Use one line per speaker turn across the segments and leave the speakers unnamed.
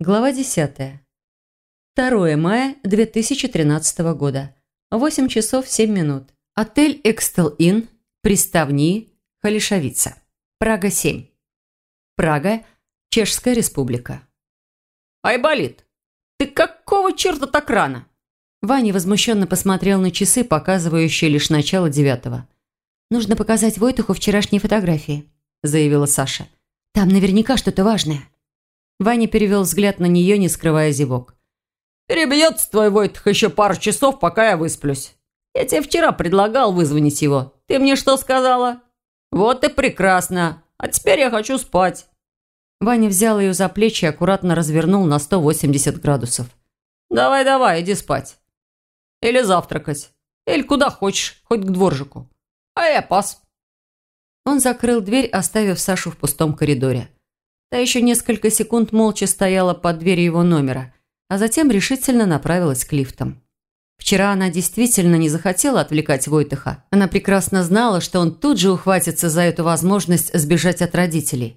Глава 10. 2 мая 2013 года. 8 часов 7 минут. Отель «Экстел Inn», Приставни, Халишавица. Прага, 7. Прага, Чешская республика.
«Айболит, ты какого черта так рано?»
Ваня возмущенно посмотрел на часы, показывающие лишь начало девятого. «Нужно показать Войтуху вчерашние фотографии», – заявила Саша. «Там наверняка что-то важное». Ваня перевел взгляд на нее, не скрывая зевок.
«Перебьется твой Войтух еще пару часов, пока я высплюсь. Я тебе вчера предлагал вызвонить его. Ты мне что сказала? Вот и прекрасно. А теперь я хочу спать».
Ваня взял ее за плечи и аккуратно развернул на 180 градусов.
«Давай-давай, иди спать. Или завтракать. Или куда хочешь, хоть к дворжику. А я пас».
Он закрыл дверь, оставив Сашу в пустом коридоре. Та еще несколько секунд молча стояла под дверью его номера, а затем решительно направилась к лифтам. Вчера она действительно не захотела отвлекать Войтыха. Она прекрасно знала, что он тут же ухватится за эту возможность сбежать от родителей.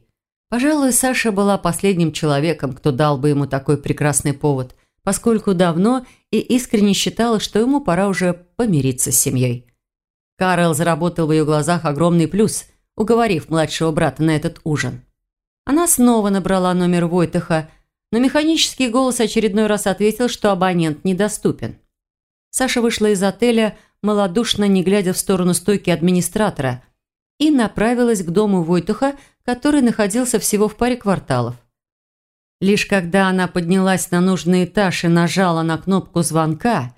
Пожалуй, Саша была последним человеком, кто дал бы ему такой прекрасный повод – поскольку давно и искренне считала, что ему пора уже помириться с семьей. Карл заработал в ее глазах огромный плюс, уговорив младшего брата на этот ужин. Она снова набрала номер Войтыха, но механический голос очередной раз ответил, что абонент недоступен. Саша вышла из отеля, малодушно не глядя в сторону стойки администратора, и направилась к дому Войтуха, который находился всего в паре кварталов. Лишь когда она поднялась на нужный этаж и нажала на кнопку звонка,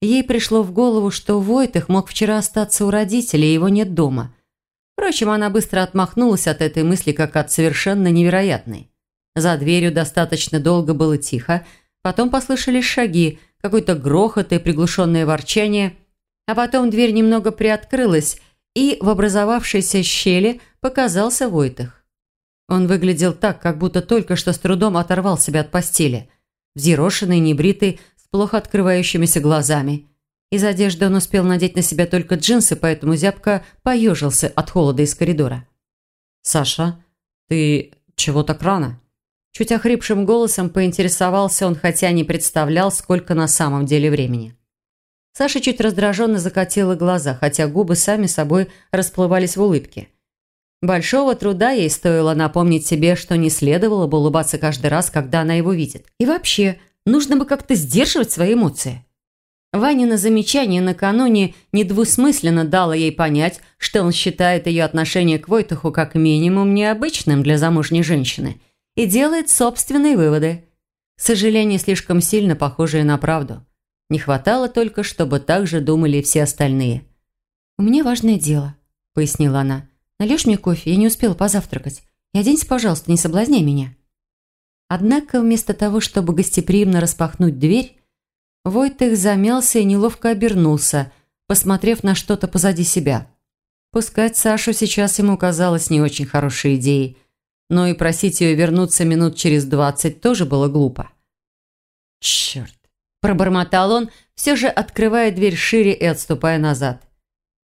ей пришло в голову, что Войтых мог вчера остаться у родителей, и его нет дома. Впрочем, она быстро отмахнулась от этой мысли, как от совершенно невероятной. За дверью достаточно долго было тихо, потом послышались шаги, какой-то грохот и приглушенное ворчание, а потом дверь немного приоткрылась, и в образовавшейся щели показался Войтых. Он выглядел так, как будто только что с трудом оторвал себя от постели. Взъерошенный, небритый, с плохо открывающимися глазами. Из одежды он успел надеть на себя только джинсы, поэтому зябко поежился от холода из коридора. «Саша, ты чего так рано?» Чуть охрипшим голосом поинтересовался он, хотя не представлял, сколько на самом деле времени. Саша чуть раздраженно закатила глаза, хотя губы сами собой расплывались в улыбке – Большого труда ей стоило напомнить себе, что не следовало бы улыбаться каждый раз, когда она его видит. И вообще, нужно бы как-то сдерживать свои эмоции. Ванина замечание накануне недвусмысленно дало ей понять, что он считает ее отношение к Войтуху как минимум необычным для замужней женщины и делает собственные выводы. К сожалению, слишком сильно похожие на правду. Не хватало только, чтобы так же думали все остальные. «У меня важное дело», – пояснила она. Нальешь мне кофе? Я не успела позавтракать. И оденься, пожалуйста, не соблазняй меня». Однако вместо того, чтобы гостеприимно распахнуть дверь, Войтых замялся и неловко обернулся, посмотрев на что-то позади себя. Пускать Сашу сейчас ему казалось не очень хорошей идеей, но и просить ее вернуться минут через двадцать тоже было глупо. «Черт!» – пробормотал он, все же открывая дверь шире и отступая назад.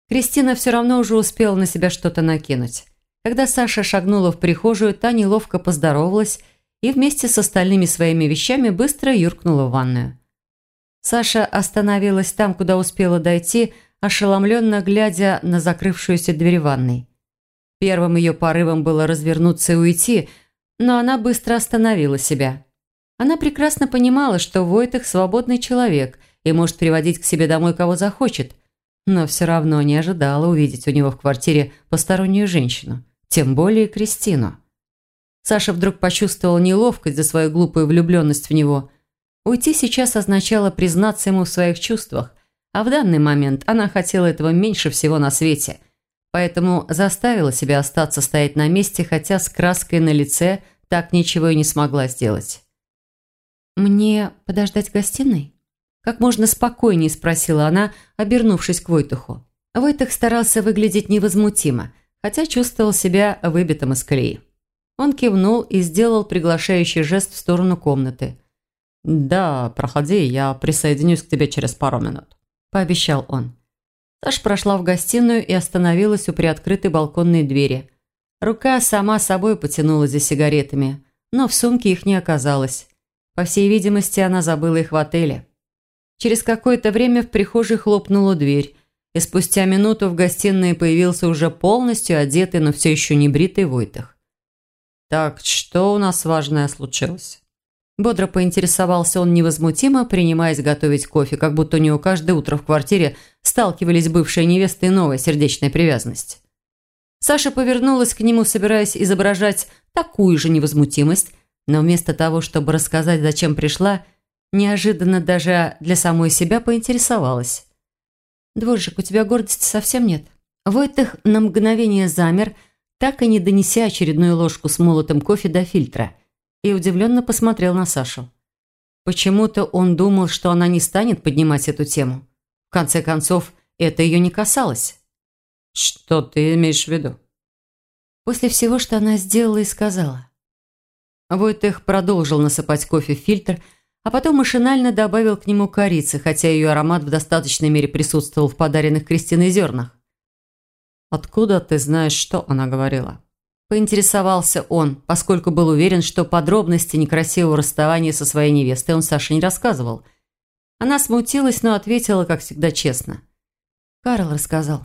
Кристина все равно уже успела на себя что-то накинуть. Когда Саша шагнула в прихожую, та неловко поздоровалась и вместе с остальными своими вещами быстро юркнула в ванную. Саша остановилась там, куда успела дойти, ошеломленно глядя на закрывшуюся дверь ванной. Первым ее порывом было развернуться и уйти, но она быстро остановила себя. Она прекрасно понимала, что Войтых свободный человек и может приводить к себе домой кого захочет – но все равно не ожидала увидеть у него в квартире постороннюю женщину, тем более Кристину. Саша вдруг почувствовала неловкость за свою глупую влюбленность в него. Уйти сейчас означало признаться ему в своих чувствах, а в данный момент она хотела этого меньше всего на свете, поэтому заставила себя остаться стоять на месте, хотя с краской на лице так ничего и не смогла сделать. «Мне подождать в гостиной?» Как можно спокойнее спросила она, обернувшись к Войтуху. Войтух старался выглядеть невозмутимо, хотя чувствовал себя выбитым из колеи. Он кивнул и сделал приглашающий жест в сторону комнаты. «Да, проходи, я присоединюсь к тебе через пару минут», – пообещал он. Саш прошла в гостиную и остановилась у приоткрытой балконной двери. Рука сама собой потянулась за сигаретами, но в сумке их не оказалось. По всей видимости, она забыла их в отеле. Через какое-то время в прихожей хлопнула дверь, и спустя минуту в гостиной появился уже полностью одетый, но все еще не бритый Войтах. «Так, что у нас важное случилось?» Бодро поинтересовался он невозмутимо, принимаясь готовить кофе, как будто у него каждое утро в квартире сталкивались бывшая невеста и новая сердечная привязанность. Саша повернулась к нему, собираясь изображать такую же невозмутимость, но вместо того, чтобы рассказать, зачем пришла, неожиданно даже для самой себя поинтересовалась. «Дворжик, у тебя гордости совсем нет?» Войтых на мгновение замер, так и не донеся очередную ложку с молотым кофе до фильтра, и удивленно посмотрел на Сашу. Почему-то он думал, что она не станет поднимать эту тему. В конце концов, это ее не касалось. «Что ты имеешь в виду?» После всего, что она сделала и сказала. Войтых продолжил насыпать кофе в фильтр, а потом машинально добавил к нему корицы, хотя ее аромат в достаточной мере присутствовал в подаренных Кристиной зернах. «Откуда ты знаешь, что она говорила?» Поинтересовался он, поскольку был уверен, что подробности некрасивого расставания со своей невестой он Саше не рассказывал. Она смутилась, но ответила, как всегда, честно. Карл рассказал.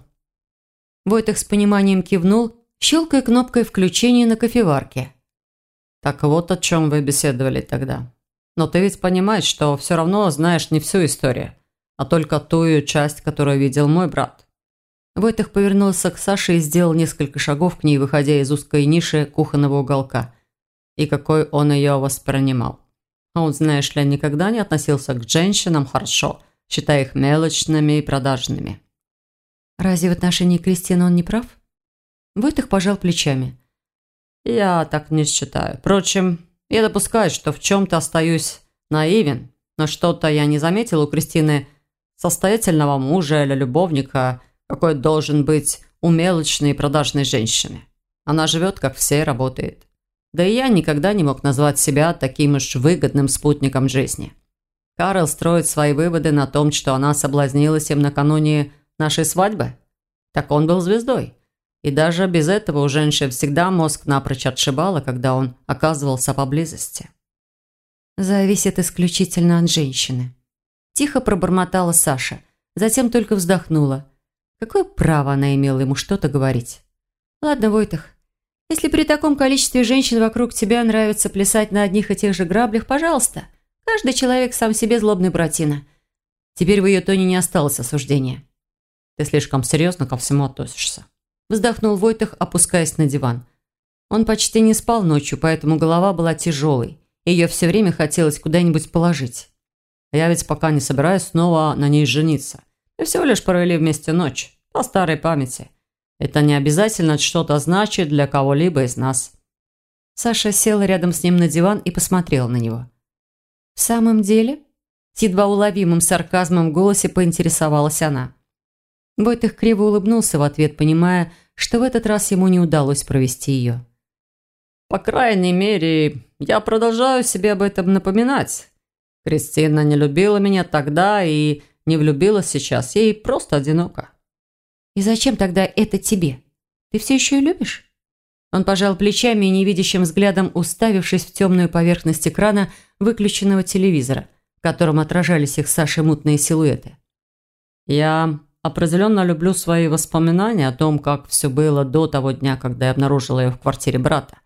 Войтых с пониманием кивнул, щелкая кнопкой включения на кофеварке. «Так вот о чем вы беседовали тогда. Но ты ведь понимаешь, что все равно знаешь не всю историю, а только ту ее часть, которую видел мой брат». Войтых повернулся к Саше и сделал несколько шагов к ней, выходя из узкой ниши кухонного уголка. И какой он ее воспринимал. Он, знаешь ли, никогда не относился к женщинам хорошо, считая их мелочными и продажными. Разве в отношении Кристины он не прав? Войтых пожал плечами. «Я так не считаю. Впрочем, я допускаю, что в чем-то остаюсь наивен, но что-то я не заметил у Кристины состоятельного мужа или любовника, какой должен быть у мелочной и продажной женщины. Она живет, как все, работает. Да и я никогда не мог назвать себя таким уж выгодным спутником жизни. Карл строит свои выводы на том, что она соблазнилась им накануне нашей свадьбы. Так он был звездой. И даже без этого у женщин всегда мозг напрочь отшибало, когда он оказывался поблизости. «Зависит исключительно от женщины», – тихо пробормотала Саша, затем только вздохнула. Какое право она имела ему что-то говорить? «Ладно, Войтах, если при таком количестве женщин вокруг тебя нравится плясать на одних и тех же граблях, пожалуйста. Каждый человек сам себе злобный братина». Теперь в ее тоне не осталось осуждения. «Ты слишком серьезно ко всему относишься». Вздохнул Войтах, опускаясь на диван. Он почти не спал ночью, поэтому голова была тяжелой. Ее все время хотелось куда-нибудь положить. Я ведь пока не собираюсь снова на ней жениться. Мы всего лишь провели вместе ночь, по старой памяти. Это не обязательно что-то значит для кого-либо из нас. Саша села рядом с ним на диван и посмотрела на него. «В самом деле?» С едва уловимым сарказмом в голосе поинтересовалась она. Бойтых криво улыбнулся в ответ, понимая, что в этот раз ему не удалось провести ее. «По крайней мере, я продолжаю себе об этом напоминать. Кристина не любила меня тогда и не влюбилась сейчас. Ей просто одиноко». «И зачем тогда это тебе? Ты все еще ее любишь?» Он пожал плечами и невидящим взглядом, уставившись в темную поверхность экрана выключенного телевизора, в котором отражались их Саши мутные силуэты. «Я Определенно люблю свои воспоминания о том, как все было до того дня, когда я обнаружила ее в квартире брата.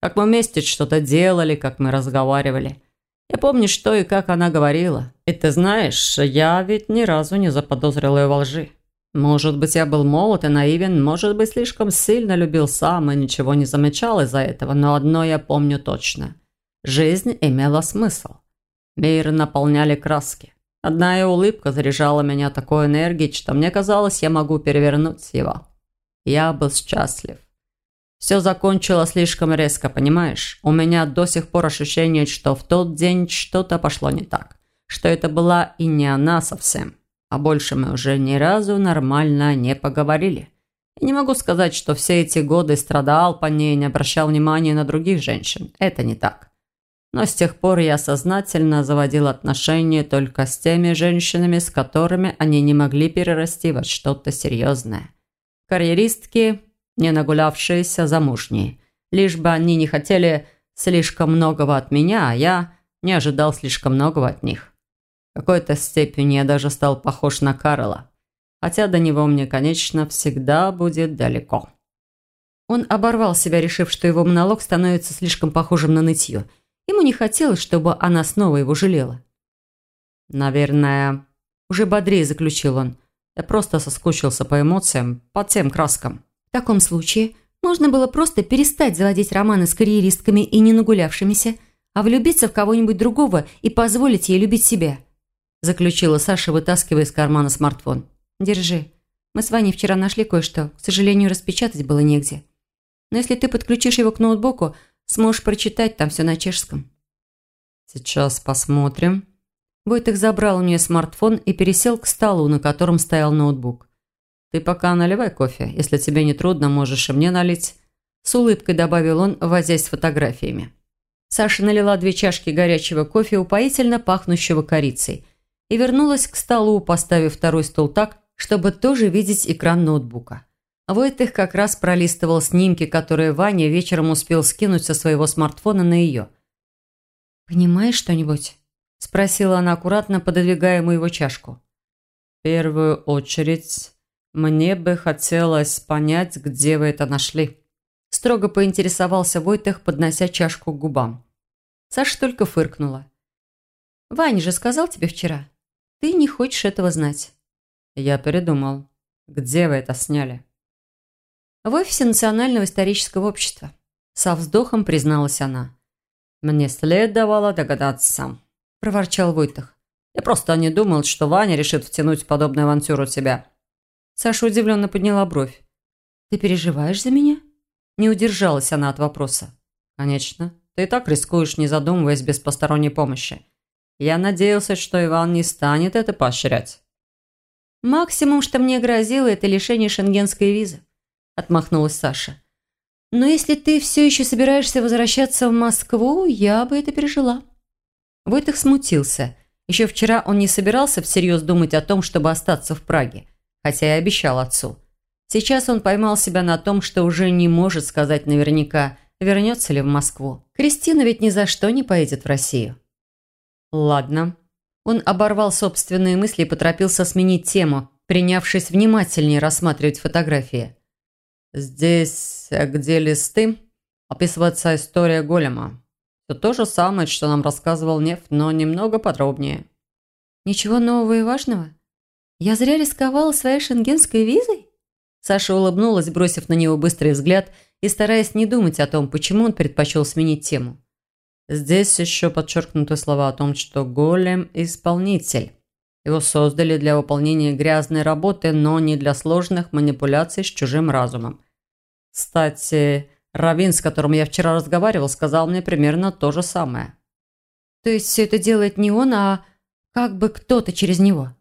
Как мы вместе что-то делали, как мы разговаривали. Я помню, что и как она говорила. И ты знаешь, я ведь ни разу не заподозрил ее во лжи. Может быть, я был молод и наивен, может быть, слишком сильно любил сам и ничего не замечал из-за этого, но одно я помню точно. Жизнь имела смысл. Мир наполняли краски. Одна ее улыбка заряжала меня такой энергией, что мне казалось, я могу перевернуть его. Я был счастлив. Все закончилось слишком резко, понимаешь? У меня до сих пор ощущение, что в тот день что-то пошло не так. Что это была и не она совсем. А больше мы уже ни разу нормально не поговорили. И не могу сказать, что все эти годы страдал по ней и не обращал внимания на других женщин. Это не так. Но с тех пор я сознательно заводил отношения только с теми женщинами, с которыми они не могли перерасти во что-то серьезное. Карьеристки, не нагулявшиеся замужние. Лишь бы они не хотели слишком многого от меня, а я
не ожидал слишком многого от них. Какой-то степени я даже стал похож на Карла, хотя до него мне, конечно, всегда будет далеко.
Он оборвал себя, решив, что его монолог становится слишком похожим на нытье. Ему не хотелось, чтобы она снова его жалела.
«Наверное...» Уже бодрее заключил он. «Я просто соскучился по эмоциям, по тем краскам».
В таком случае можно было просто перестать заводить романы с карьеристками и не нагулявшимися, а влюбиться в кого-нибудь другого и позволить ей любить себя», заключила Саша, вытаскивая из кармана смартфон. «Держи. Мы с Ваней вчера нашли кое-что. К сожалению, распечатать было негде. Но если ты подключишь его к ноутбуку, сможешь прочитать там все на чешском».
«Сейчас посмотрим».
Войтых забрал у нее смартфон и пересел к столу, на котором стоял ноутбук.
«Ты пока наливай кофе. Если тебе не трудно, можешь и мне налить».
С улыбкой добавил он, возясь с фотографиями. Саша налила две чашки горячего кофе, упоительно пахнущего корицей, и вернулась к столу, поставив второй стол так, чтобы тоже видеть экран ноутбука. Войтых как раз пролистывал снимки, которые Ваня вечером успел скинуть со своего смартфона на ее. «Понимаешь что-нибудь?» – спросила она аккуратно, пододвигая ему его чашку.
«В первую очередь, мне бы хотелось понять, где вы это нашли».
Строго поинтересовался Войтых, поднося чашку к губам. Саша только фыркнула. «Ваня же сказал тебе вчера. Ты не хочешь этого знать».
«Я передумал. Где вы это сняли?»
«В офисе Национального исторического общества», – со вздохом призналась она.
«Мне следовало догадаться», – проворчал Войтах. «Я просто не думал, что Ваня решит втянуть подобную авантюру себя».
Саша удивленно подняла бровь. «Ты переживаешь за меня?» Не удержалась она от вопроса.
«Конечно. Ты и так рискуешь, не задумываясь, без посторонней помощи. Я надеялся, что Иван не станет это поощрять».
«Максимум, что мне грозило, это лишение шенгенской визы», – отмахнулась Саша. «Но если ты все еще собираешься возвращаться в Москву, я бы это пережила». Войтых смутился. Еще вчера он не собирался всерьез думать о том, чтобы остаться в Праге, хотя и обещал отцу. Сейчас он поймал себя на том, что уже не может сказать наверняка, вернется ли в Москву. Кристина ведь ни за что не поедет в Россию. Ладно. Он оборвал собственные мысли и поторопился сменить тему, принявшись внимательнее рассматривать фотографии.
«Здесь, где листы, описывается история голема. Все то же самое, что нам рассказывал Неф, но немного подробнее».
«Ничего нового и важного? Я зря рисковала своей шенгенской визой?» Саша улыбнулась, бросив на него быстрый взгляд и стараясь не думать о том, почему он предпочел сменить тему.
Здесь еще подчеркнуты слова о том, что голем – исполнитель. Его создали для выполнения грязной работы, но не для сложных манипуляций с чужим разумом. Кстати, Равин, с которым я вчера разговаривал, сказал мне примерно то же самое.
То есть все это делает не он, а как бы кто-то через него?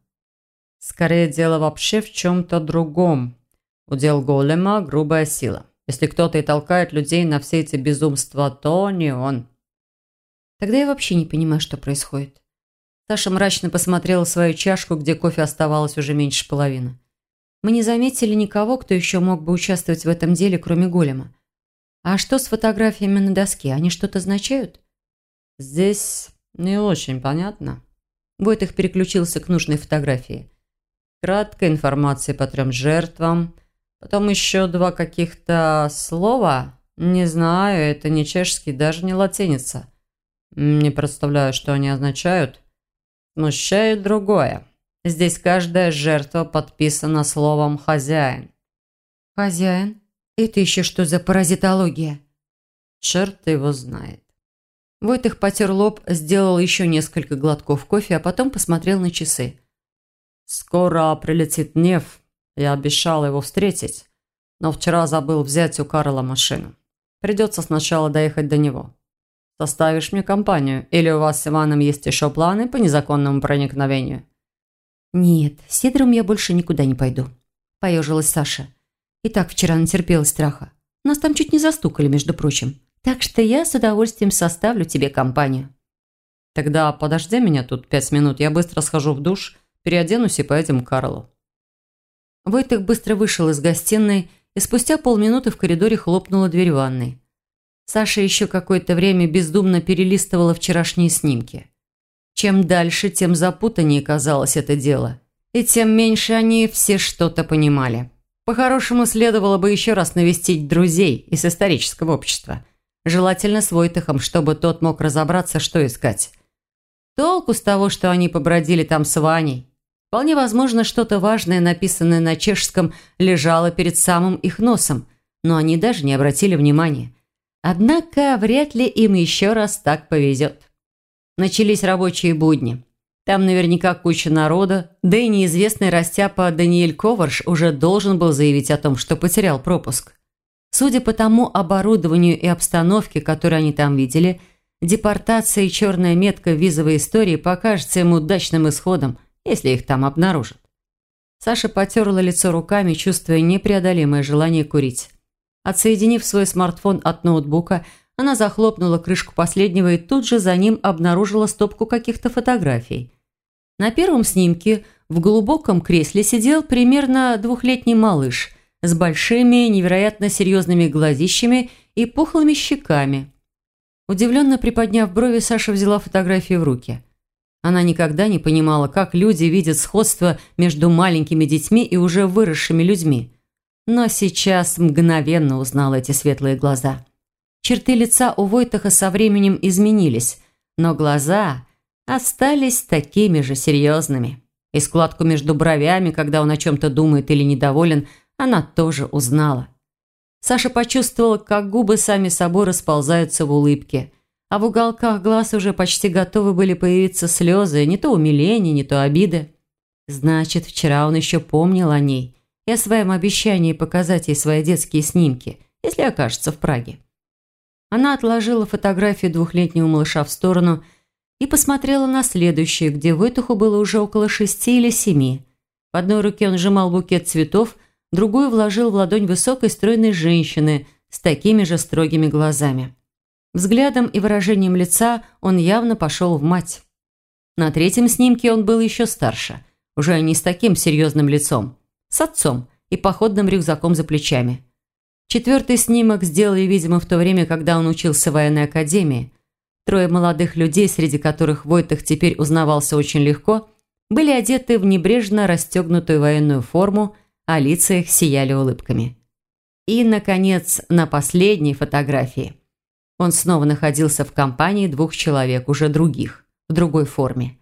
Скорее дело вообще в чем-то другом. Удел голема – грубая сила. Если кто-то и толкает людей на все эти безумства, то не он.
Тогда я вообще не понимаю, что происходит. Саша мрачно посмотрела свою чашку, где кофе оставалось уже меньше половины. Мы не заметили никого, кто еще мог бы участвовать в этом деле, кроме голема. А что с фотографиями на доске? Они что-то означают?
Здесь не очень понятно.
Войтых переключился к нужной фотографии.
Краткая информация по трем жертвам – Потом еще два каких-то слова. Не знаю, это не чешский, даже не латиница. Не представляю, что они означают. Смущает другое. Здесь каждая жертва подписана словом «хозяин».
«Хозяин? Это еще что за паразитология?»
Черт его знает.
Войтых потер лоб, сделал еще несколько глотков кофе, а потом посмотрел на часы.
«Скоро прилетит Нев», я обещал его встретить, но вчера забыл взять у Карла машину. Придется сначала доехать до него. Составишь мне компанию? Или у вас с Иваном есть еще планы по незаконному проникновению?»
«Нет, с Сидором я больше никуда не пойду», – поежилась Саша. «И так вчера натерпелась страха. Нас там чуть не застукали, между прочим. Так что я с удовольствием составлю тебе компанию».
«Тогда подожди меня тут пять минут, я быстро схожу в душ, переоденусь и поедем к Карлу».
Войтых быстро вышел из гостиной, и спустя полминуты в коридоре хлопнула дверь ванной. Саша еще какое-то время бездумно перелистывала вчерашние снимки. Чем дальше, тем запутаннее казалось это дело. И тем меньше они все что-то понимали. По-хорошему, следовало бы еще раз навестить друзей из исторического общества. Желательно с Войтахом, чтобы тот мог разобраться, что искать. Толку с того, что они побродили там с Ваней. Вполне возможно, что-то важное, написанное на чешском, лежало перед самым их носом, но они даже не обратили внимания. Однако вряд ли им еще раз так повезет. Начались рабочие будни. Там наверняка куча народа, да и неизвестный растяпа Даниэль Коварш уже должен был заявить о том, что потерял пропуск. Судя по тому оборудованию и обстановке, которую они там видели, депортация и черная метка в визовой истории покажется им удачным исходом, если их там обнаружат. Саша потерла лицо руками, чувствуя непреодолимое желание курить. Отсоединив свой смартфон от ноутбука, она захлопнула крышку последнего и тут же за ним обнаружила стопку каких-то фотографий. На первом снимке в глубоком кресле сидел примерно двухлетний малыш с большими, невероятно серьезными глазищами и пухлыми щеками. Удивленно приподняв брови, Саша взяла фотографию в руки. Она никогда не понимала, как люди видят сходство между маленькими детьми и уже выросшими людьми – но сейчас мгновенно узнал эти светлые глаза. Черты лица у Войтаха со временем изменились, но глаза остались такими же серьезными. И складку между бровями, когда он о чем-то думает или недоволен, она тоже узнала. Саша почувствовала, как губы сами собой расползаются в улыбке, а в уголках глаз уже почти готовы были появиться слезы, не то умиления, не то обиды. Значит, вчера он еще помнил о ней и о своем обещании показать ей свои детские снимки, если окажется в Праге. Она отложила фотографию двухлетнего малыша в сторону и посмотрела на следующую, где Войтуху было уже около шести или семи. В одной руке он сжимал букет цветов, другую вложил в ладонь высокой стройной женщины с такими же строгими глазами. Взглядом и выражением лица он явно пошел в мать. На третьем снимке он был еще старше, уже не с таким серьезным лицом с отцом и походным рюкзаком за плечами. Четвертый снимок сделали, видимо, в то время, когда он учился в военной академии. Трое молодых людей, среди которых Войтах теперь узнавался очень легко, были одеты в небрежно расстегнутую военную форму, а лица их сияли улыбками. И, наконец, на последней фотографии он снова находился в компании двух человек, уже других, в другой форме.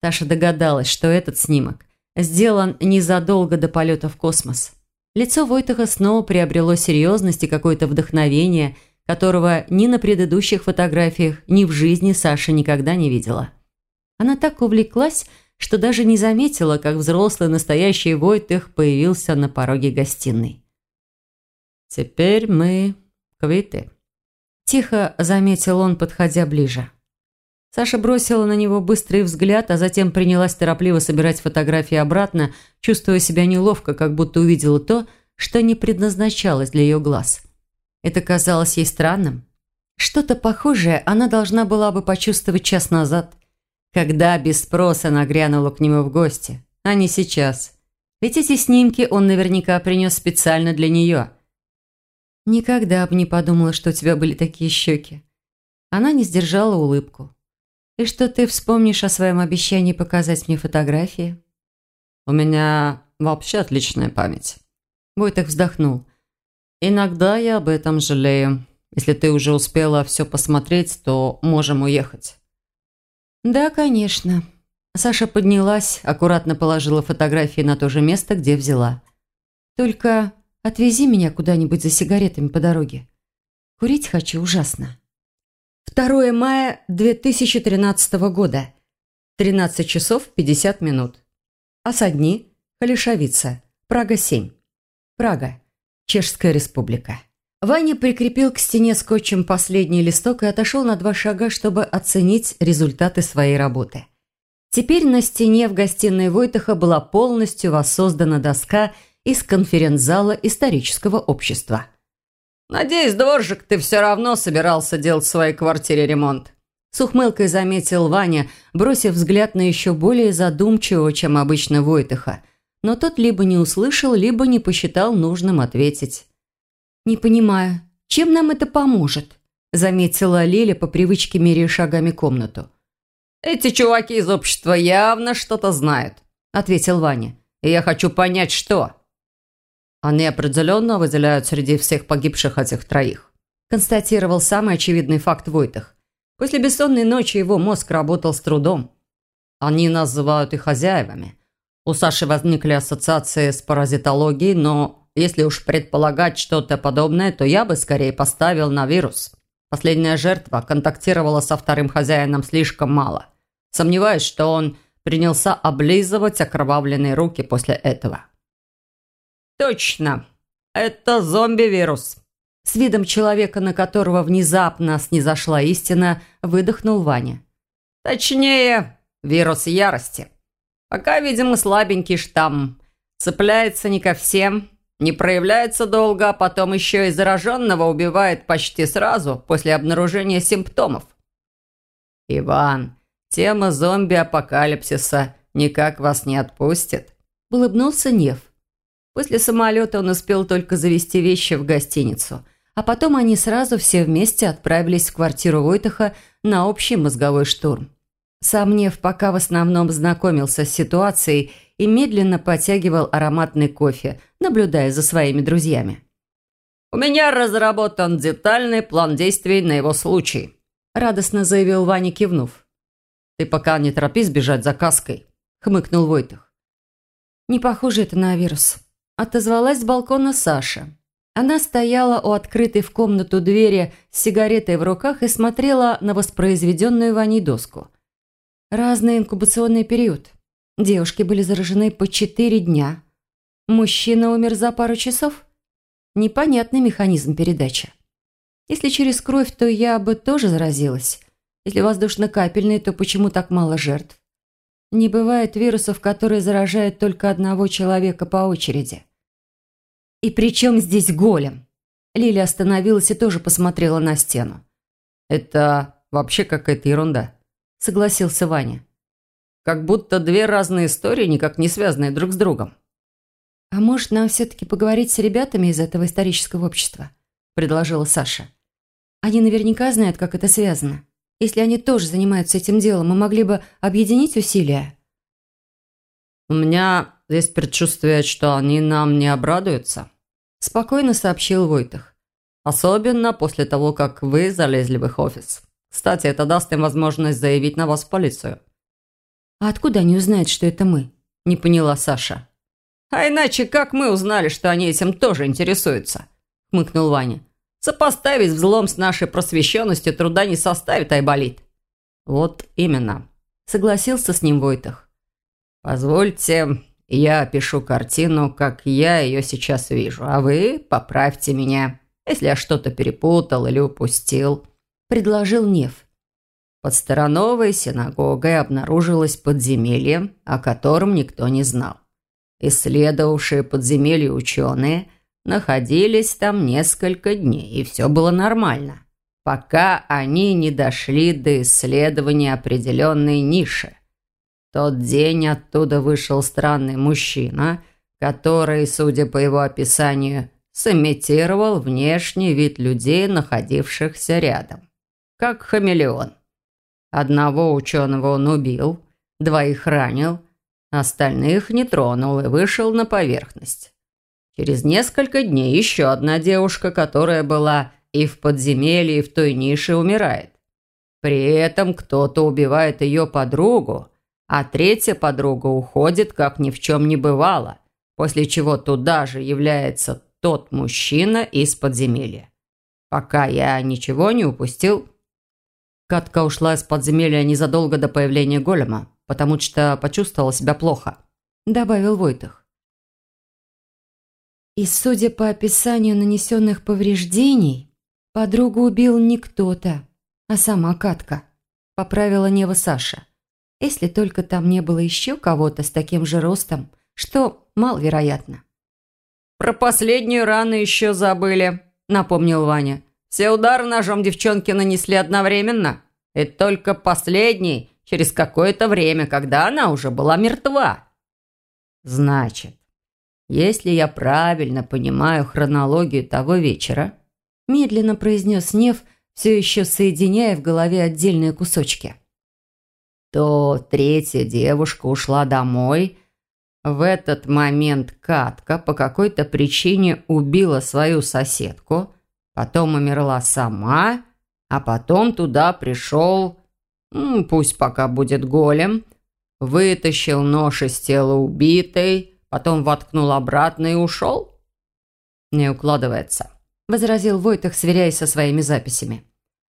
Таша догадалась, что этот снимок сделан незадолго до полета в космос. Лицо Войтаха снова приобрело серьезность и какое-то вдохновение, которого ни на предыдущих фотографиях, ни в жизни Саша никогда не видела. Она так увлеклась, что даже не заметила, как взрослый настоящий Войтых появился на пороге гостиной. «Теперь мы квиты», – тихо заметил он, подходя ближе. Саша бросила на него быстрый взгляд, а затем принялась торопливо собирать фотографии обратно, чувствуя себя неловко, как будто увидела то, что не предназначалось для ее глаз. Это казалось ей странным. Что-то похожее она должна была бы почувствовать час назад, когда без спроса нагрянула к нему в гости, а не сейчас. Ведь эти снимки он наверняка принес специально для нее. «Никогда бы не подумала, что у тебя были такие щеки». Она не сдержала улыбку. И что ты вспомнишь о своем обещании показать мне фотографии?
У меня вообще отличная память. Войтых вздохнул. Иногда я об этом жалею. Если ты уже успела все посмотреть, то можем уехать.
Да, конечно. Саша поднялась, аккуратно положила фотографии на то же место, где взяла. Только отвези меня куда-нибудь за сигаретами по дороге. Курить хочу ужасно. 2 мая 2013 года. 13 часов 50 минут. Осадни, Халишавица, Прага-7. Прага, Чешская республика. Ваня прикрепил к стене скотчем последний листок и отошел на два шага, чтобы оценить результаты своей работы. Теперь на стене в гостиной Войтаха была полностью воссоздана доска из конференц-зала исторического общества –
«Надеюсь, дворжик, ты все равно собирался делать в своей квартире ремонт».
С ухмылкой заметил Ваня, бросив взгляд на еще более задумчивого, чем обычно Войтыха. Но тот либо не услышал, либо не посчитал нужным ответить. «Не понимаю, чем нам это поможет?» заметила Лиля по привычке меряя шагами комнату.
«Эти чуваки из общества явно что-то знают», – ответил Ваня. «И я хочу понять, что». «Они определенно выделяют среди всех погибших этих троих», – констатировал самый очевидный факт Войтах. После бессонной ночи его мозг работал с трудом. Они называют их хозяевами. У Саши возникли ассоциации с паразитологией, но если уж предполагать что-то подобное, то я бы скорее поставил на вирус. Последняя жертва контактировала со вторым хозяином слишком мало. Сомневаюсь, что он принялся облизывать окровавленные руки после этого. «Точно! Это зомби-вирус!» С видом человека, на которого внезапно снизошла истина, выдохнул Ваня. «Точнее, вирус ярости. Пока, видимо, слабенький штамм. Цепляется не ко всем, не проявляется долго, а потом еще и зараженного убивает почти сразу после обнаружения симптомов. «Иван, тема зомби-апокалипсиса никак вас не отпустит», – улыбнулся Нев. После самолета он успел только завести вещи в гостиницу, а потом они сразу все вместе отправились в квартиру Войтаха на общий мозговой штурм. Сам Нев пока в основном знакомился с ситуацией и медленно потягивал ароматный кофе, наблюдая за своими друзьями. «У меня разработан детальный план действий на его случай», радостно заявил Ваня, кивнув. «Ты пока не торопись бежать за каской», хмыкнул Войтах.
«Не похоже это на вирус», отозвалась с балкона Саша. Она стояла у открытой в комнату двери с сигаретой в руках и смотрела на воспроизведенную Ваней доску – Разный инкубационный период. Девушки были заражены по четыре дня. Мужчина умер за пару часов. Непонятный механизм передачи. Если через кровь, то я бы тоже заразилась. Если воздушно-капельный, то почему так мало жертв? Не бывает вирусов, которые заражают только одного человека по очереди. «И при чем здесь голем?» Лиля остановилась и тоже посмотрела на стену.
«Это вообще какая-то ерунда», – согласился Ваня. «Как будто две разные истории, никак не связанные друг с другом».
«А может, нам все-таки поговорить с ребятами из этого исторического общества?» – предложила Саша. «Они наверняка знают, как это связано. Если они тоже занимаются этим делом, мы могли бы объединить усилия».
«У меня есть предчувствие, что они нам не обрадуются», – спокойно сообщил Войтах. «Особенно после того, как вы залезли в их офис». Кстати, это даст им возможность заявить на вас в полицию».
«А откуда они узнают, что это мы?» – не поняла Саша.
«А иначе как мы узнали, что они этим тоже интересуются?» – хмыкнул Ваня. «Сопоставить взлом с нашей просвещенностью труда не составит, Айболит». «Вот именно», – согласился с ним Войтах. «Позвольте, я опишу картину, как я ее сейчас вижу, а вы поправьте меня, если я что-то перепутал или упустил» предложил Нев. Под Старановой синагогой обнаружилось подземелье, о котором никто не знал. Исследовавшие подземелье ученые находились там несколько дней, и все было нормально, пока они не дошли до исследования определенной ниши. Тот день оттуда вышел странный мужчина, который, судя по его описанию, сымитировал внешний вид людей, находившихся рядом как хамелеон. Одного ученого он убил, двоих ранил, остальных не тронул и вышел на поверхность. Через несколько дней еще одна девушка, которая была и в подземелье, и в той нише, умирает. При этом кто-то убивает ее подругу, а третья подруга уходит, как ни в чем не бывало, после чего туда же является тот мужчина из подземелья. Пока я ничего не упустил, Катка ушла из подземелья незадолго до появления голема, потому что почувствовала себя плохо», – добавил Войтах.
И, судя по описанию нанесенных повреждений, подругу убил не кто-то, а сама Катка, поправила Нева Саша. Если только там не было еще кого-то с таким же ростом, что маловероятно.
«Про последнюю рану еще забыли», – напомнил Ваня. Все удары ножом девчонки нанесли одновременно. И только последний через какое-то время, когда она уже была мертва. Значит, если я правильно понимаю хронологию того вечера,
медленно произнес Нев, все еще соединяя в голове отдельные кусочки. То третья девушка ушла домой. В этот момент Катка по какой-то причине убила свою соседку, потом умерла сама, а потом туда пришел, пусть пока будет голем, вытащил нож из тела убитой, потом воткнул обратно и ушел? Не укладывается, возразил Войтах, сверяясь со своими записями.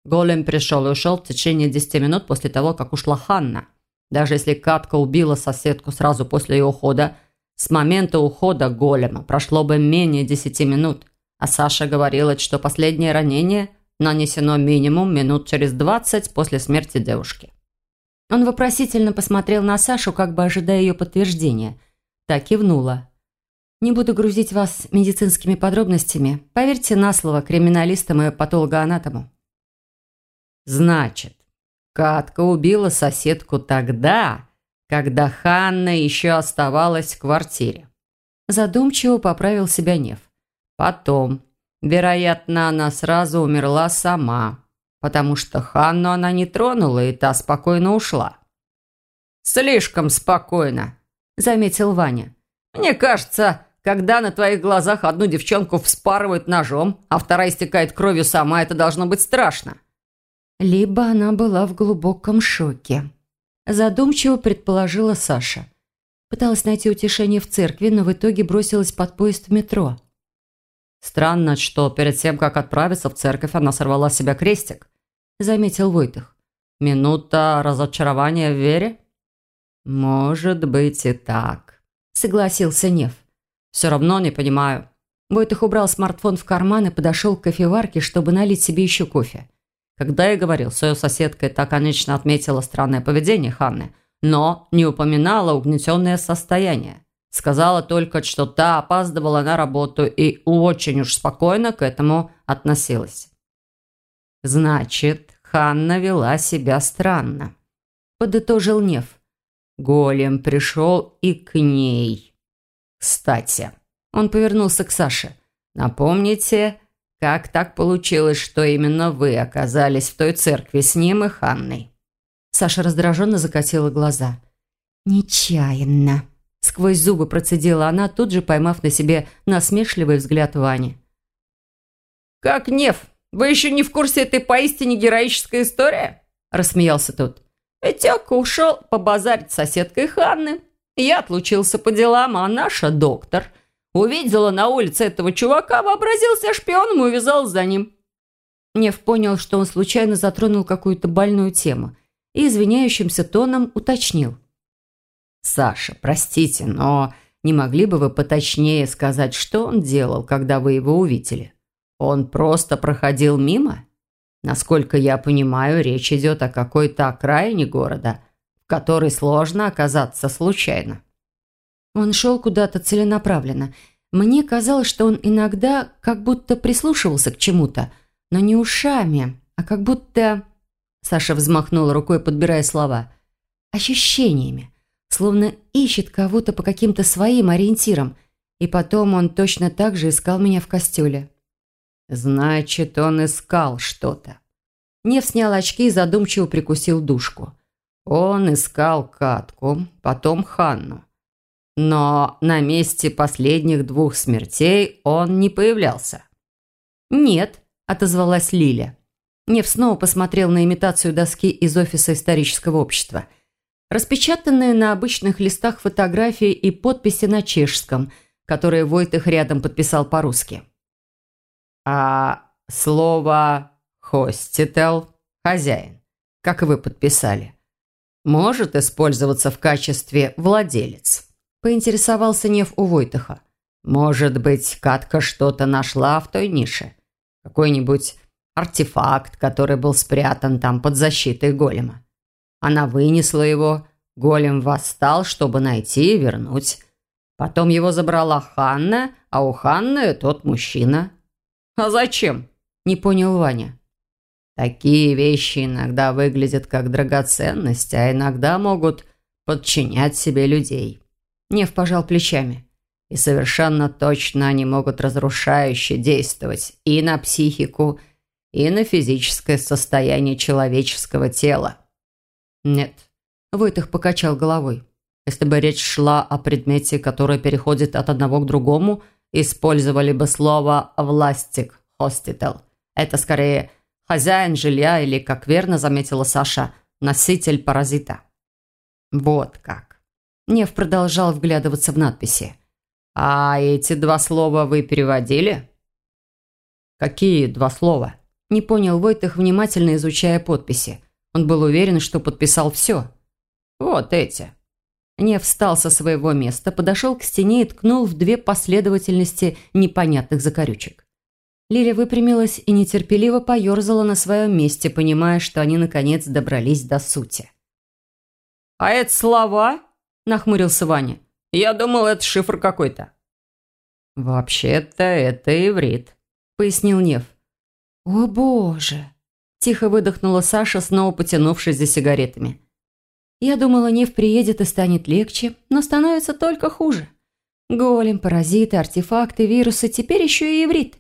Голем пришел и ушел в течение десяти минут после того, как ушла Ханна. Даже если Катка убила соседку сразу после ее ухода, с момента ухода голема прошло бы менее десяти минут, а Саша говорила, что последнее ранение нанесено минимум минут через двадцать после смерти девушки. Он вопросительно посмотрел на Сашу, как бы ожидая ее подтверждения. Так кивнула. «Не буду грузить вас медицинскими подробностями. Поверьте на слово криминалистам и патологоанатому.
Значит, Катка убила соседку тогда, когда Ханна еще оставалась в квартире.
Задумчиво поправил себя Нев.
Потом, вероятно, она сразу умерла сама, потому что Ханну она не тронула, и та спокойно ушла. «Слишком спокойно», – заметил Ваня. «Мне кажется, когда на твоих глазах одну девчонку вспарывают ножом, а вторая истекает кровью сама, это должно быть страшно».
Либо она была в глубоком шоке. Задумчиво предположила Саша. Пыталась найти утешение в церкви, но в итоге бросилась под поезд в метро.
«Странно, что перед тем, как отправиться в церковь, она сорвала с себя крестик», – заметил Войтых. «Минута разочарования в вере?» «Может быть и так», – согласился Нев. «Все равно не понимаю».
Войтых убрал смартфон в карман и подошел к кофеварке, чтобы налить себе еще кофе.
Когда я говорил с ее соседкой, та, конечно, отметила странное поведение Ханны, но не упоминала угнетенное состояние. Сказала только, что та опаздывала на работу и очень уж спокойно к этому относилась. «Значит, Ханна вела себя странно», – подытожил Нев. Голем пришел и к ней. «Кстати», – он повернулся к Саше, – «напомните, как так получилось, что именно вы оказались в той церкви с ним и Ханной?»
Саша раздраженно закатила глаза. «Нечаянно!» Сквозь зубы процедила она, тут же поймав на себе насмешливый взгляд Вани.
«Как Нев, вы еще не в курсе этой поистине героической истории?» Рассмеялся тот. «Ведь Ока ушел побазарить с соседкой Ханны. Я отлучился по делам, а наша доктор – Увидела на улице этого чувака, вообразился шпионом и увязалась за ним.
Нев понял, что он случайно затронул какую-то больную тему и извиняющимся тоном уточнил.
«Саша, простите, но не могли бы вы поточнее сказать, что он делал, когда вы его увидели? Он просто проходил мимо? Насколько я понимаю, речь идет о какой-то окраине города, в которой сложно оказаться случайно».
Он шел куда-то целенаправленно. Мне казалось, что он иногда как будто прислушивался к чему-то, но не ушами, а как будто... Саша взмахнула рукой, подбирая слова. Ощущениями. Словно ищет кого-то по каким-то своим ориентирам. И потом он точно так же искал меня в костюле.
«Значит, он искал что-то».
Нев снял очки и задумчиво прикусил душку.
Он искал Катку, потом Ханну. Но на месте последних двух смертей он не появлялся.
«Нет», – отозвалась Лиля. Нев снова посмотрел на имитацию доски из офиса исторического общества. Распечатанные на обычных листах фотографии и подписи на чешском, которые Войтых рядом подписал по-русски.
«А слово «хостител» – хозяин, как вы подписали, может использоваться в качестве «владелец» поинтересовался Нев у Войтыха. «Может быть, Катка что-то нашла в той нише? Какой-нибудь артефакт, который был спрятан там под защитой голема? Она вынесла его, голем восстал, чтобы найти и вернуть. Потом его забрала Ханна, а у Ханны тот мужчина». «А зачем?» – не понял Ваня. Такие вещи иногда выглядят как драгоценность, а иногда могут подчинять себе людей.
Нев пожал плечами.
И совершенно точно они могут разрушающе действовать и на психику, и на физическое состояние человеческого тела.
Нет, Войтых покачал головой. Если бы речь шла о предмете, который переходит от одного к другому, использовали бы слово «властик», «хостител». Это скорее хозяин жилья или, как верно заметила Саша, носитель паразита. Вот как. Нев продолжал вглядываться в надписи. «А эти два слова вы переводили?» «Какие два слова?» Не понял Войтых, внимательно изучая подписи. Он был уверен, что подписал все. «Вот эти». Нев встал со своего места, подошел к стене и ткнул в две последовательности непонятных закорючек. Лиля выпрямилась и нетерпеливо поерзала на своем месте, понимая, что они наконец добрались до сути.
«А это слова?» – нахмурился Ваня. «Я думал, это шифр какой-то».
«Вообще-то это иврит», – пояснил Нев. «О боже!» – тихо выдохнула Саша, снова потянувшись за сигаретами. Я думала, Нев приедет и станет легче, но становится только хуже. Голем, паразиты, артефакты, вирусы, теперь еще и иврит.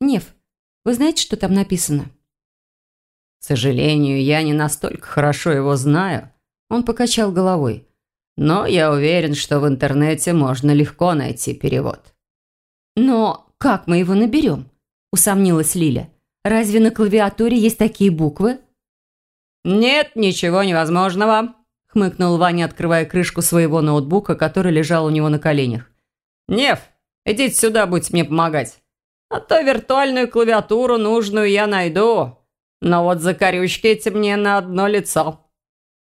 Нев, вы знаете, что там написано?
К сожалению, я не настолько хорошо его знаю. Он покачал головой. Но я уверен, что в интернете можно легко найти перевод.
Но как мы его наберем? Усомнилась Лиля. Разве на клавиатуре есть такие буквы?
Нет, ничего невозможного, хмыкнул Ваня, открывая крышку своего ноутбука, который лежал у него на коленях. «Нев, идите сюда, будете мне помогать. А то виртуальную клавиатуру нужную я найду. Но вот закорючки эти мне на одно лицо».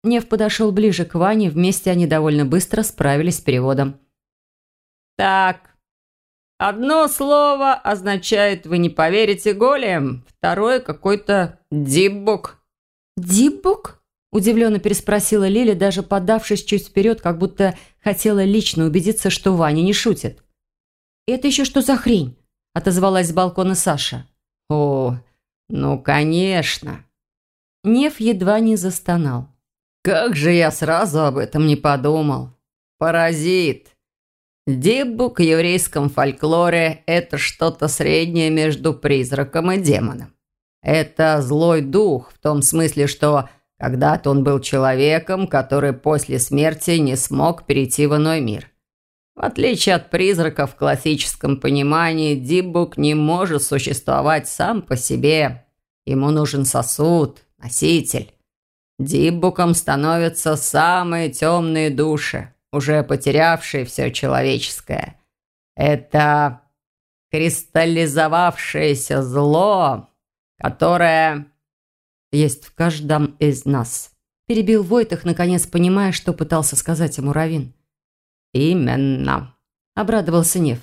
Нев подошел ближе к Ване, вместе они довольно быстро справились с переводом.
«Так, одно слово означает «вы не поверите голем», второе какой-то «диббук».
«Диббук?» Удивленно переспросила Лиля, даже подавшись чуть вперед, как будто хотела лично убедиться, что Ваня не шутит. «Это еще что за хрень?» – отозвалась с балкона Саша.
«О, ну, конечно!»
Нев едва не застонал.
«Как же я сразу об этом не подумал! Паразит! Диббук в еврейском фольклоре – это что-то среднее между призраком и демоном. Это злой дух, в том смысле, что когда-то он был человеком, который после смерти не смог перейти в иной мир. В отличие от призрака в классическом понимании, Диббук не может существовать сам по себе. Ему нужен сосуд, носитель. Диббуком становятся самые темные души, уже потерявшие все человеческое. Это кристаллизовавшееся зло, которое
есть в каждом из нас», – перебил Войтах, наконец понимая, что пытался сказать ему Равин.
«Именно», – обрадовался Нев.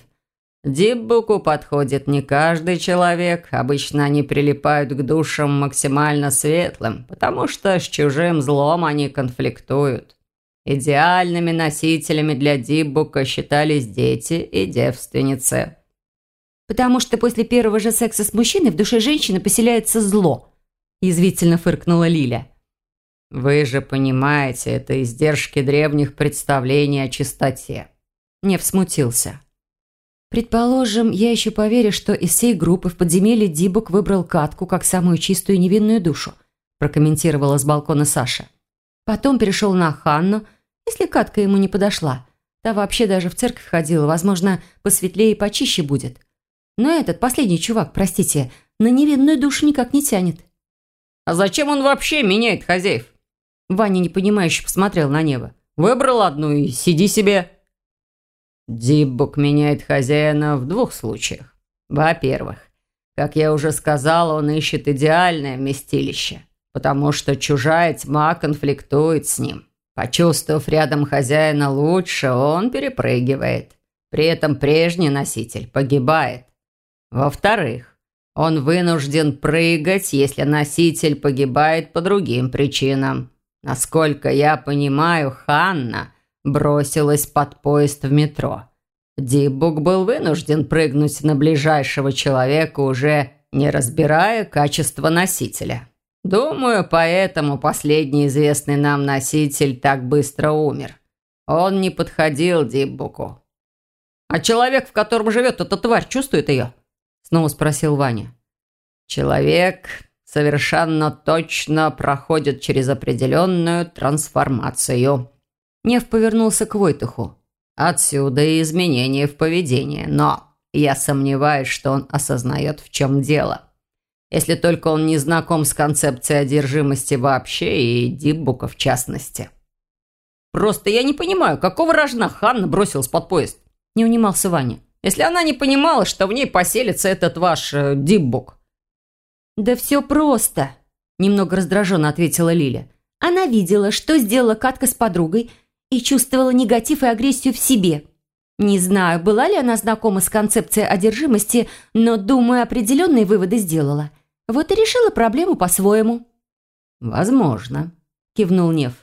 «Диббуку подходит не каждый человек. Обычно они прилипают к душам максимально светлым, потому что с чужим злом они конфликтуют. Идеальными носителями для Диббука считались дети и девственницы».
«Потому что после первого же секса с мужчиной в душе женщины поселяется зло», язвительно фыркнула Лиля.
«Вы же понимаете, это издержки древних представлений о чистоте».
Нев смутился. «Предположим, я еще поверю, что из всей группы в подземелье Дибук выбрал Катку как самую чистую и невинную душу», прокомментировала с балкона Саша. Потом перешел на Ханну, если Катка ему не подошла. Та вообще даже в церковь ходила, возможно, посветлее и почище будет. Но этот последний чувак, простите, на невинную душу никак не тянет.
А зачем он вообще меняет хозяев?»
Ваня непонимающе посмотрел на небо.
«Выбрал одну и сиди себе». Диббук меняет хозяина в двух случаях. Во-первых, как я уже сказал, он ищет идеальное вместилище, потому что чужая тьма конфликтует с ним. Почувствовав рядом хозяина лучше, он перепрыгивает. При этом прежний носитель погибает. Во-вторых, он вынужден прыгать, если носитель погибает по другим причинам. Насколько я понимаю, Ханна бросилась под поезд в метро. Дибук был вынужден прыгнуть на ближайшего человека, уже не разбирая качество носителя. Думаю, поэтому последний известный нам носитель так быстро умер. Он не подходил Диббуку.
«А человек, в котором живет эта тварь, чувствует ее?» Снова спросил Ваня.
Человек совершенно точно проходит через определенную трансформацию. Нев повернулся к Войтуху. Отсюда и изменения в поведении, но я сомневаюсь, что он осознает, в чем дело. Если только он не знаком с концепцией одержимости вообще и Диббука в частности. «Просто я не понимаю, какого рожна Ханна бросилась под поезд?» Не унимался Ваня. «Если она не понимала, что в ней поселится этот ваш э, Диббук».
«Да все просто», – немного раздраженно ответила Лиля. Она видела, что сделала Катка с подругой и чувствовала негатив и агрессию в себе. Не знаю, была ли она знакома с концепцией одержимости, но, думаю, определенные выводы сделала. Вот и решила проблему по-своему.
«Возможно», – кивнул Нев.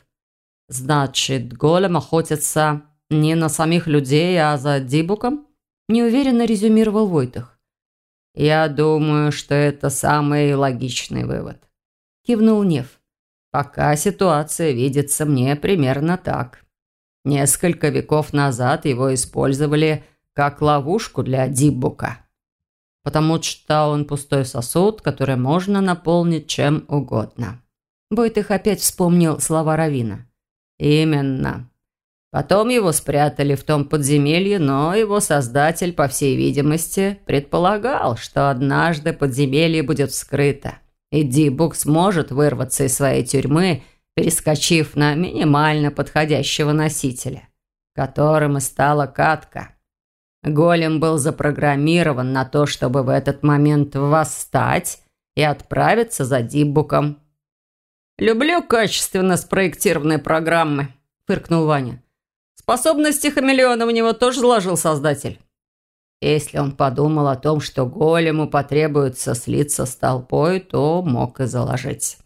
«Значит, голем охотится не на самих людей, а за Дибуком?» – неуверенно резюмировал Войтах. «Я думаю, что это самый логичный вывод», – кивнул Нев. «Пока ситуация видится мне примерно так. Несколько веков назад его использовали как ловушку для Дибука, потому что он пустой сосуд, который можно наполнить чем угодно».
Войтых опять вспомнил слова Равина.
«Именно. Потом его спрятали в том подземелье, но его создатель, по всей видимости, предполагал, что однажды подземелье будет вскрыто, и Дибук сможет вырваться из своей тюрьмы, перескочив на минимально подходящего носителя, которым и стала катка. Голем был запрограммирован на то, чтобы в этот момент восстать и отправиться за Дибуком. «Люблю качественно спроектированные программы», – фыркнул Ваня. «Способности хамелеона у него тоже заложил создатель». Если он подумал о том, что голему потребуется слиться с толпой, то мог и заложить.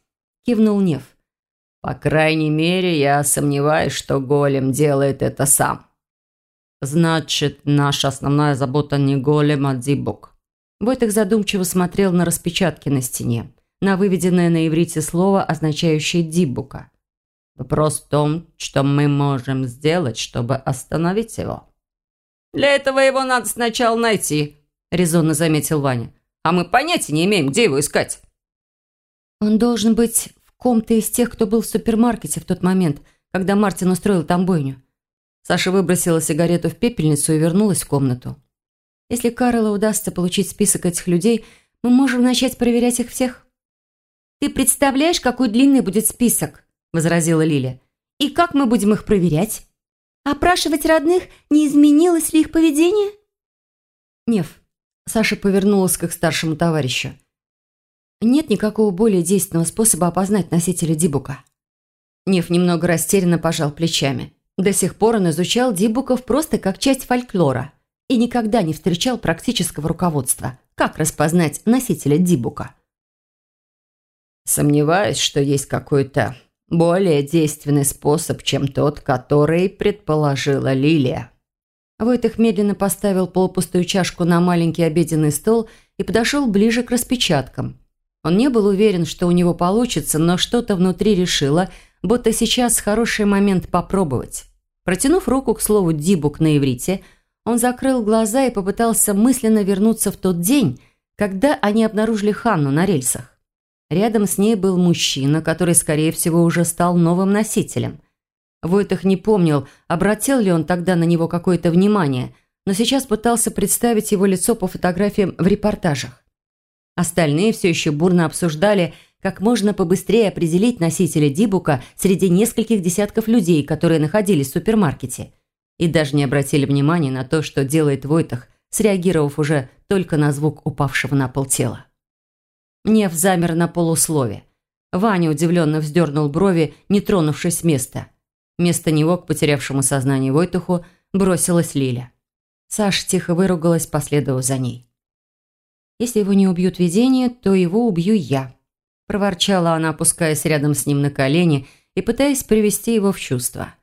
Кивнул Нев. По крайней мере, я сомневаюсь, что голем делает это сам. Значит, наша основная забота не голем, а Дибук.
Войтых задумчиво смотрел на распечатки на стене на выведенное на иврите слово, означающее «дибука».
Вопрос в том, что мы можем сделать, чтобы остановить его. «Для этого его надо сначала найти», – резонно заметил Ваня. «А мы понятия не имеем, где его искать».
«Он должен быть ком-то из тех, кто был в супермаркете в тот момент, когда Мартин устроил там бойню». Саша выбросила сигарету в пепельницу и вернулась в комнату. «Если Карла удастся получить список этих людей, мы можем начать проверять их всех». «Ты представляешь, какой длинный будет список?» – возразила Лиля. «И как мы будем их проверять? Опрашивать родных, не изменилось ли их поведение?»
«Нев», – Саша повернулась к их старшему товарищу. «Нет никакого более действенного способа опознать носителя Дибука». Нев немного растерянно пожал плечами. До сих пор он изучал Дибуков просто как часть фольклора и никогда не встречал практического руководства, как распознать носителя Дибука. Сомневаюсь, что есть какой-то более действенный способ, чем тот, который предположила Лилия. Войтых медленно поставил полупустую чашку на маленький обеденный стол и подошел ближе к распечаткам. Он не был уверен, что у него получится, но что-то внутри решило, будто сейчас хороший момент попробовать. Протянув руку к слову «дибук» на иврите, он закрыл глаза и попытался мысленно вернуться в тот день, когда они обнаружили Ханну на рельсах. Рядом с ней был мужчина, который, скорее всего, уже стал новым носителем. Войтах не помнил, обратил ли он тогда на него какое-то внимание, но сейчас пытался представить его лицо по фотографиям в репортажах. Остальные все еще бурно обсуждали, как можно побыстрее определить носителя Дибука среди нескольких десятков людей, которые находились в супермаркете. И даже не обратили внимания на то, что делает Войтах, среагировав уже только на звук упавшего на пол тела. Нев замер на полуслове. Ваня удивленно вздернул брови, не тронувшись с места. Вместо него к потерявшему сознание Войтуху бросилась Лиля. Саша тихо выругалась, последовав за ней. «Если его не убьют видение, то его убью я», – проворчала она, опускаясь рядом с ним на колени и пытаясь привести его в чувство.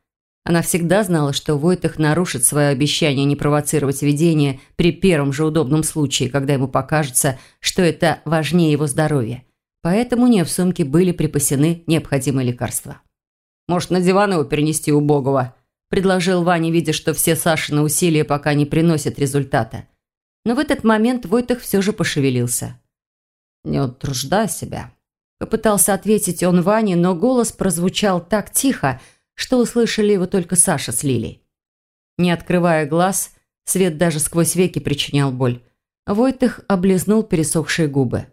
Она всегда знала, что Войтых нарушит свое обещание не провоцировать видение при первом же удобном случае, когда ему покажется, что это важнее его здоровья. Поэтому у нее в сумке были припасены необходимые лекарства. «Может, на диван его перенести убогого?» – предложил Ваня, видя, что все Сашины усилия пока не приносят результата. Но в этот момент Войтых все же пошевелился. Не утруждай себя». Попытался ответить он Ване, но голос прозвучал так тихо, что услышали его только Саша с Лилей. Не открывая глаз, свет даже сквозь веки причинял боль. Войтых облизнул пересохшие губы.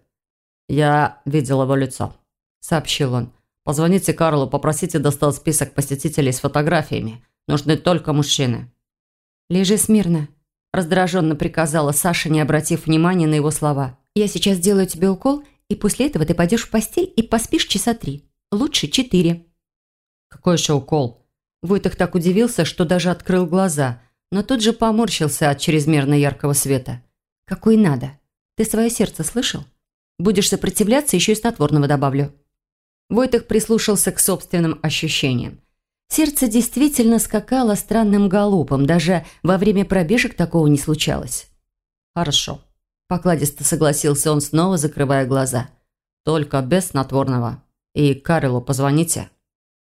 «Я видел его лицо», — сообщил он. «Позвоните Карлу, попросите достать список посетителей с фотографиями. Нужны только мужчины».
«Лежи смирно», – раздраженно приказала Саша, не обратив внимания на его слова. «Я сейчас сделаю тебе укол, и после этого ты пойдешь в постель и поспишь часа три. Лучше четыре».
«Какой еще укол?»
Войтах так удивился, что даже открыл глаза, но тут же поморщился от чрезмерно яркого света. «Какой надо? Ты свое сердце слышал? Будешь сопротивляться, еще и снотворного добавлю». Войтах прислушался к собственным ощущениям. Сердце действительно скакало странным галопом, даже во время пробежек такого не случалось.
«Хорошо», –
покладисто согласился он, снова закрывая глаза.
«Только без снотворного. И Карелу позвоните».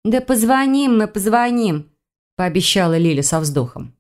«Да позвоним мы, позвоним», – пообещала Лиля со вздохом.